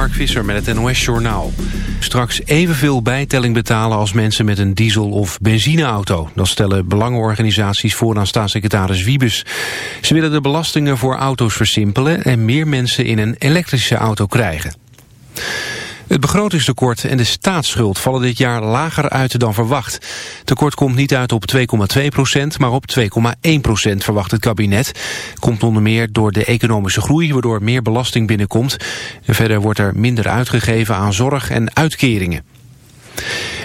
Mark Visser met het NOS-journaal. Straks evenveel bijtelling betalen als mensen met een diesel- of benzineauto. Dat stellen belangenorganisaties voor aan staatssecretaris Wiebes. Ze willen de belastingen voor auto's versimpelen... en meer mensen in een elektrische auto krijgen. Het begrotingstekort en de staatsschuld vallen dit jaar lager uit dan verwacht. Tekort komt niet uit op 2,2 procent, maar op 2,1 procent verwacht het kabinet. Komt onder meer door de economische groei, waardoor meer belasting binnenkomt. En verder wordt er minder uitgegeven aan zorg en uitkeringen.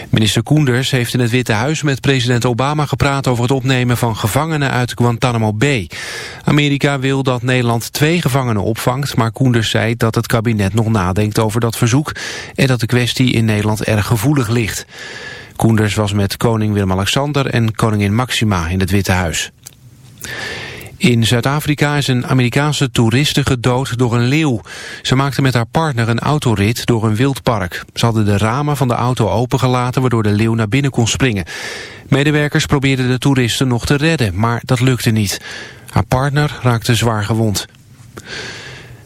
Minister Koenders heeft in het Witte Huis met president Obama gepraat over het opnemen van gevangenen uit Guantanamo Bay. Amerika wil dat Nederland twee gevangenen opvangt, maar Koenders zei dat het kabinet nog nadenkt over dat verzoek en dat de kwestie in Nederland erg gevoelig ligt. Koenders was met koning Willem-Alexander en koningin Maxima in het Witte Huis. In Zuid-Afrika is een Amerikaanse toeriste gedood door een leeuw. Ze maakte met haar partner een autorit door een wildpark. Ze hadden de ramen van de auto opengelaten waardoor de leeuw naar binnen kon springen. Medewerkers probeerden de toeristen nog te redden, maar dat lukte niet. Haar partner raakte zwaar gewond.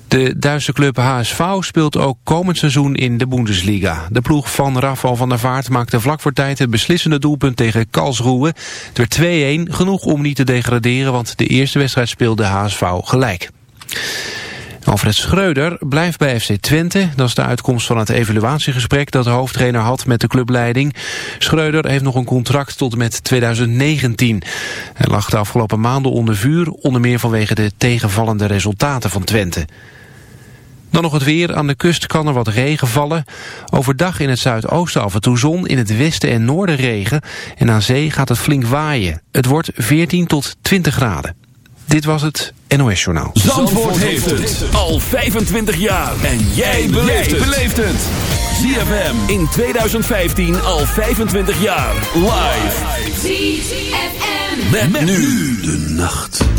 De Duitse club HSV speelt ook komend seizoen in de Bundesliga. De ploeg van Rafael van der Vaart maakte vlak voor tijd het beslissende doelpunt tegen Karlsruhe. Het werd 2-1, genoeg om niet te degraderen, want de eerste wedstrijd speelde HSV gelijk. Alfred Schreuder blijft bij FC Twente. Dat is de uitkomst van het evaluatiegesprek dat de hoofdtrainer had met de clubleiding. Schreuder heeft nog een contract tot met 2019. Hij lag de afgelopen maanden onder vuur, onder meer vanwege de tegenvallende resultaten van Twente. Dan nog het weer. Aan de kust kan er wat regen vallen. Overdag in het zuidoosten af en toe zon. In het westen en noorden regen. En aan zee gaat het flink waaien. Het wordt 14 tot 20 graden. Dit was het NOS Journaal. Zandvoort, heeft het al 25 jaar. En jij beleeft het. ZFM in 2015 al 25 jaar. Live. ZFM. Met, nu de nacht.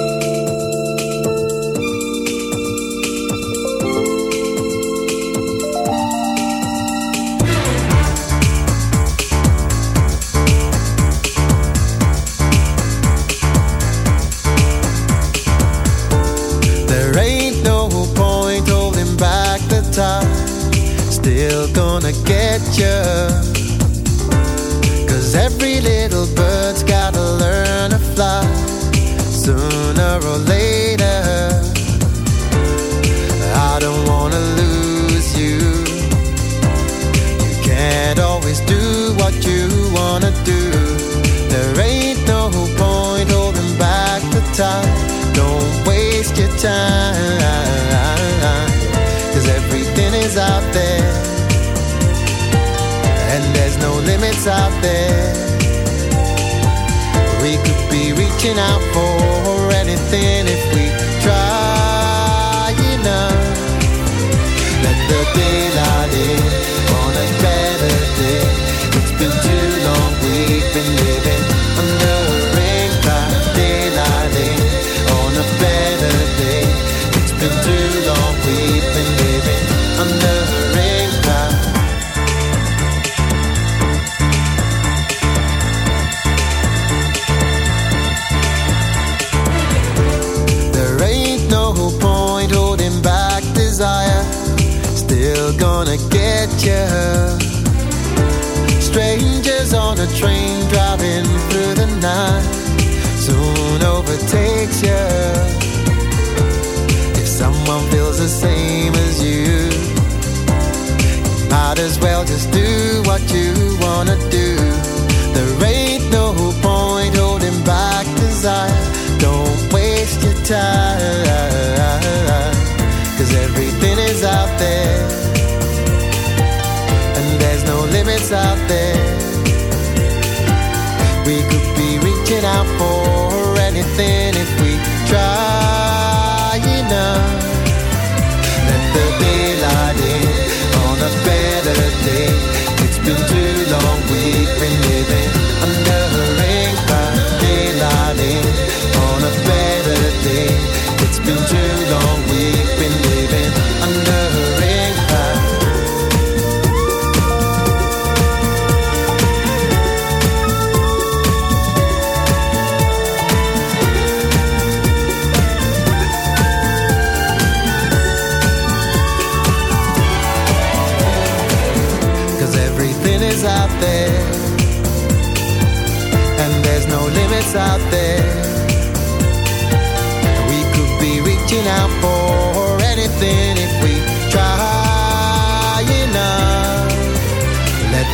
as well. Just do what you wanna do.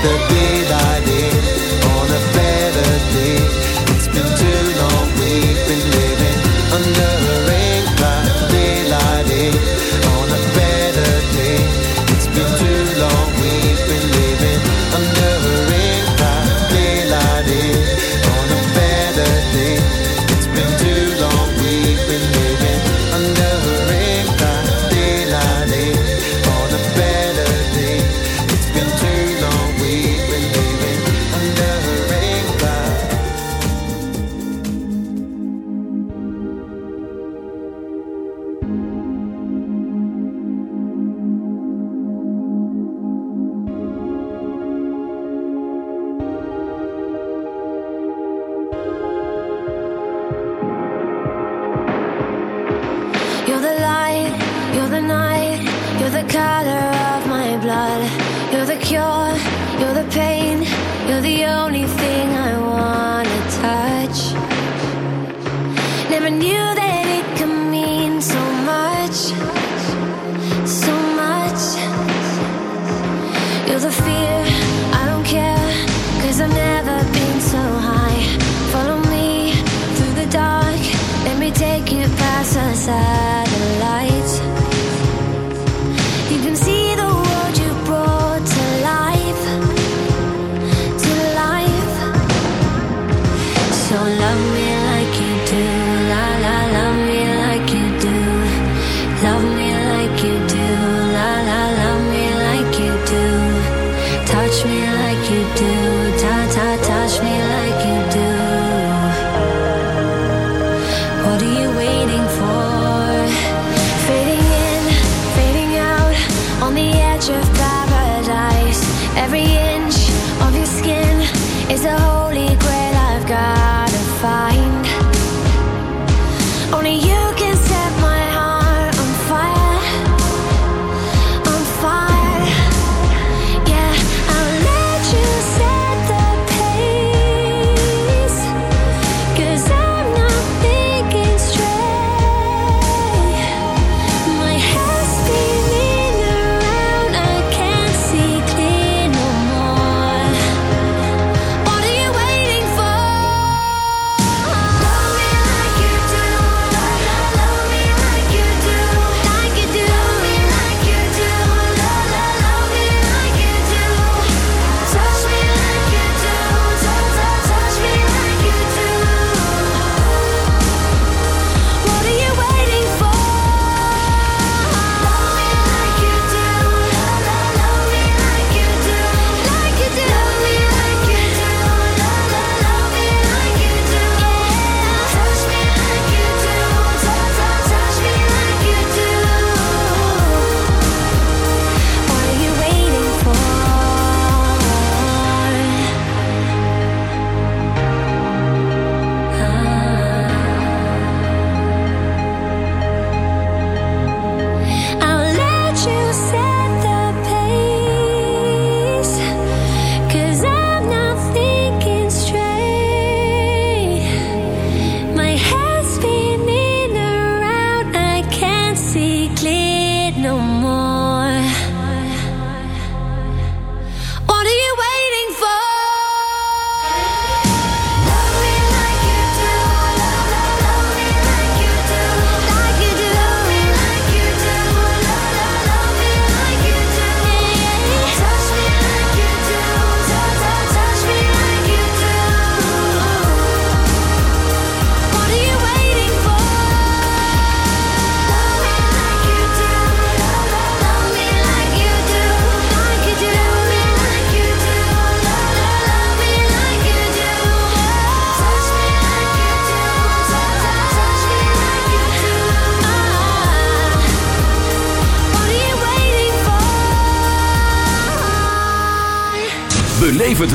the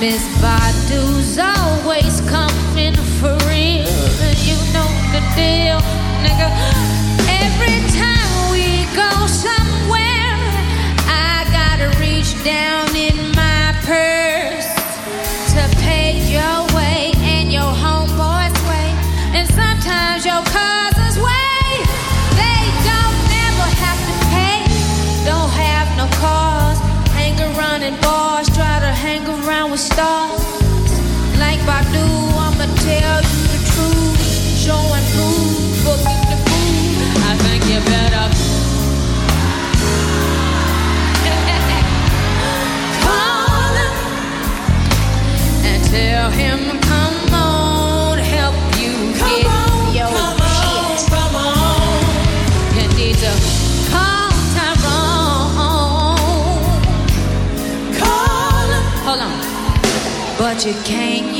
Miss Body. you came.